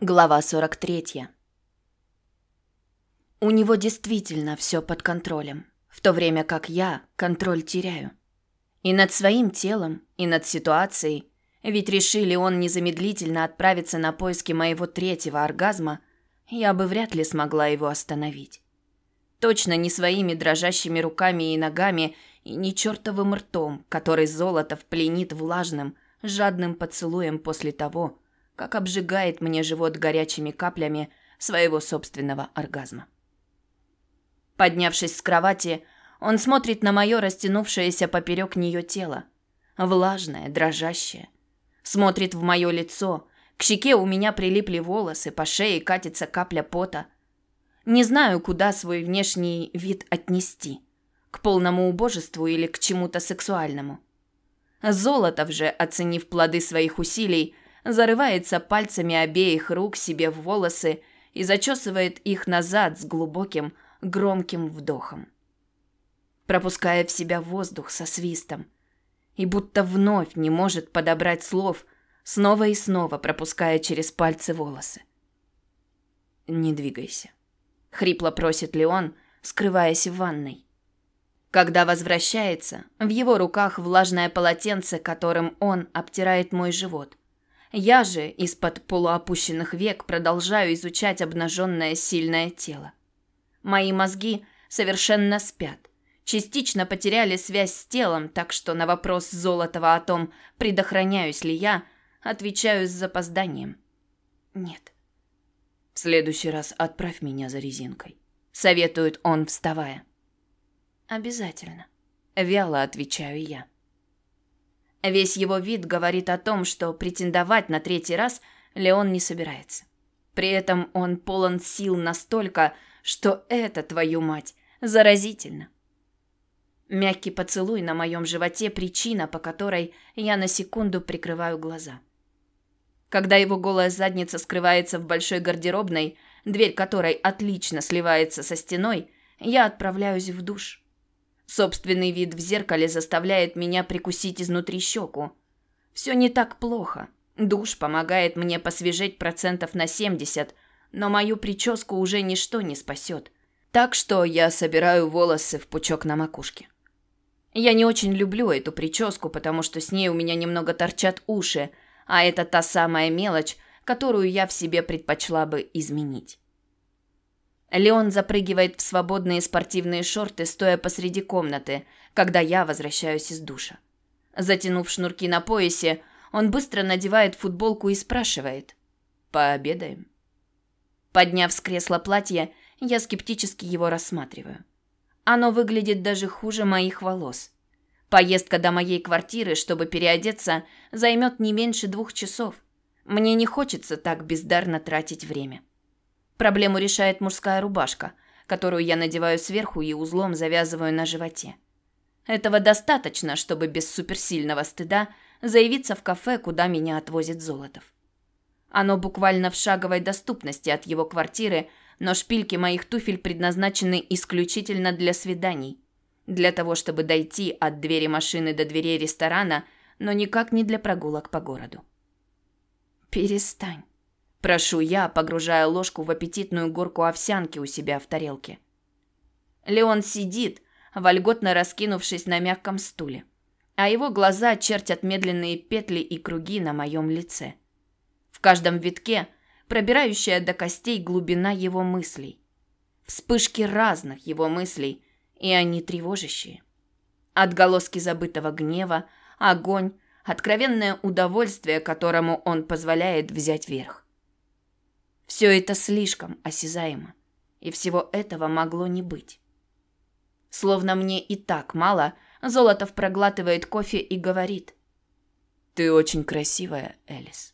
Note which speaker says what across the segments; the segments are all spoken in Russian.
Speaker 1: Глава 43. У него действительно все под контролем, в то время как я контроль теряю. И над своим телом, и над ситуацией, ведь решили он незамедлительно отправиться на поиски моего третьего оргазма, я бы вряд ли смогла его остановить. Точно не своими дрожащими руками и ногами, и не чертовым ртом, который Золотов пленит влажным, жадным поцелуем после того, как обжигает мне живот горячими каплями своего собственного оргазма. Поднявшись с кровати, он смотрит на мое растянувшееся поперек нее тело, влажное, дрожащее. Смотрит в мое лицо, к щеке у меня прилипли волосы, по шее катится капля пота. Не знаю, куда свой внешний вид отнести. К полному убожеству или к чему-то сексуальному. Золотов же, оценив плоды своих усилий, зарывается пальцами обеих рук себе в волосы и зачесывает их назад с глубоким, громким вдохом. Пропуская в себя воздух со свистом. И будто вновь не может подобрать слов, снова и снова пропуская через пальцы волосы. «Не двигайся», — хрипло просит Леон, скрываясь в ванной. Когда возвращается, в его руках влажное полотенце, которым он обтирает мой живот. Я же из-под полуопущенных век продолжаю изучать обнаженное сильное тело. Мои мозги совершенно спят. Частично потеряли связь с телом, так что на вопрос Золотова о том, предохраняюсь ли я, отвечаю с запозданием. Нет. В следующий раз отправь меня за резинкой, советует он, вставая. Обязательно, вяло отвечаю я. Весь его вид говорит о том, что претендовать на третий раз Леон не собирается. При этом он полон сил настолько, что это, твою мать, заразительно. Мягкий поцелуй на моем животе – причина, по которой я на секунду прикрываю глаза. Когда его голая задница скрывается в большой гардеробной, дверь которой отлично сливается со стеной, я отправляюсь в душ. Собственный вид в зеркале заставляет меня прикусить изнутри щеку. Все не так плохо. Душ помогает мне посвежеть процентов на 70, но мою прическу уже ничто не спасет. Так что я собираю волосы в пучок на макушке. Я не очень люблю эту прическу, потому что с ней у меня немного торчат уши, а это та самая мелочь, которую я в себе предпочла бы изменить. Леон запрыгивает в свободные спортивные шорты, стоя посреди комнаты, когда я возвращаюсь из душа. Затянув шнурки на поясе, он быстро надевает футболку и спрашивает: "Пообедаем?" Подняв с кресла платье, я скептически его рассматриваю. Оно выглядит даже хуже моих волос. Поездка до моей квартиры, чтобы переодеться, займет не меньше двух часов. Мне не хочется так бездарно тратить время. Проблему решает мужская рубашка, которую я надеваю сверху и узлом завязываю на животе. Этого достаточно, чтобы без суперсильного стыда заявиться в кафе, куда меня отвозит Золотов. Оно буквально в шаговой доступности от его квартиры, но шпильки моих туфель предназначены исключительно для свиданий. Для того, чтобы дойти от двери машины до дверей ресторана, но никак не для прогулок по городу. «Перестань», Прошу я, погружая ложку в аппетитную горку овсянки у себя в тарелке. Леон сидит, вольготно раскинувшись на мягком стуле, а его глаза чертят медленные петли и круги на моем лице. В каждом витке пробирающая до костей глубина его мыслей. Вспышки разных его мыслей, и они тревожащие. Отголоски забытого гнева, огонь, откровенное удовольствие, которому он позволяет взять верх. Все это слишком осязаемо, и всего этого могло не быть. Словно мне и так мало, Золотов проглатывает кофе и говорит: "Ты очень красивая, Элис".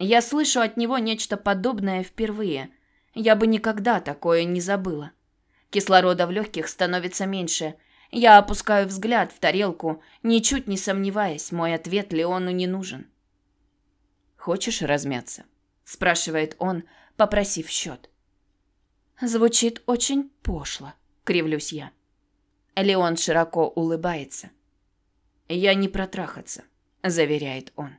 Speaker 1: Я слышу от него нечто подобное впервые. Я бы никогда такое не забыла. Кислорода в легких становится меньше. Я опускаю взгляд в тарелку, ничуть не сомневаясь, мой ответ Леону не нужен. Хочешь размяться? Спрашивает он, попросив счет. Звучит очень пошло, кривлюсь я. Леон широко улыбается. Я не протрахаться, заверяет он.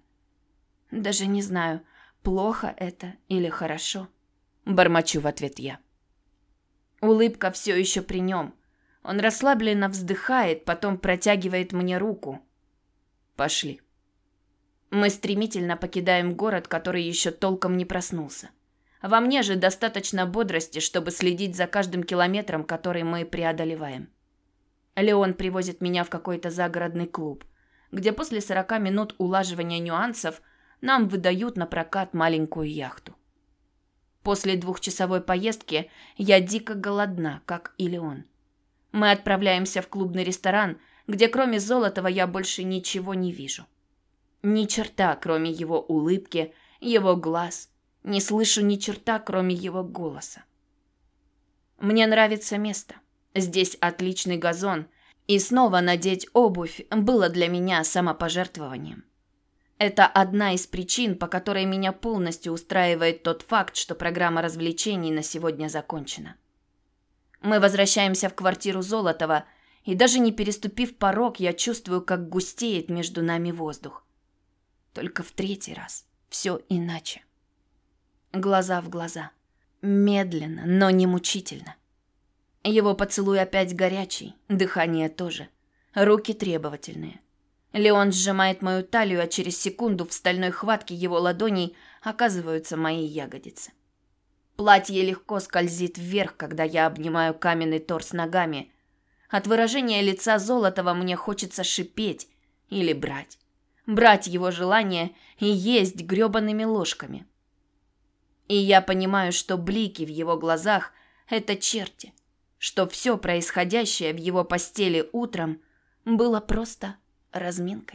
Speaker 1: Даже не знаю, плохо это или хорошо? Бормочу в ответ я. Улыбка все еще при нем. Он расслабленно вздыхает, потом протягивает мне руку. Пошли. Мы стремительно покидаем город, который еще толком не проснулся. Во мне же достаточно бодрости, чтобы следить за каждым километром, который мы преодолеваем. Леон привозит меня в какой-то загородный клуб, где после 40 минут улаживания нюансов нам выдают на прокат маленькую яхту. После двухчасовой поездки я дико голодна, как и Леон. Мы отправляемся в клубный ресторан, где кроме Золотого я больше ничего не вижу. Ни черта, кроме его улыбки, его глаз. Не слышу ни черта, кроме его голоса. Мне нравится место. Здесь отличный газон, и снова надеть обувь было для меня самопожертвованием. Это одна из причин, по которой меня полностью устраивает тот факт, что программа развлечений на сегодня закончена. Мы возвращаемся в квартиру Золотова, и даже не переступив порог, я чувствую, как густеет между нами воздух. Только в третий раз все иначе. Глаза в глаза. Медленно, но не мучительно. Его поцелуй опять горячий, дыхание тоже. Руки требовательные. Леон сжимает мою талию, а через секунду в стальной хватке его ладоней оказываются мои ягодицы. Платье легко скользит вверх, когда я обнимаю каменный торс ногами. От выражения лица Золотова мне хочется шипеть или брать брать его желание и есть грёбаными ложками. И я понимаю, что блики в его глазах – это черти, что все происходящее в его постели утром было просто разминкой.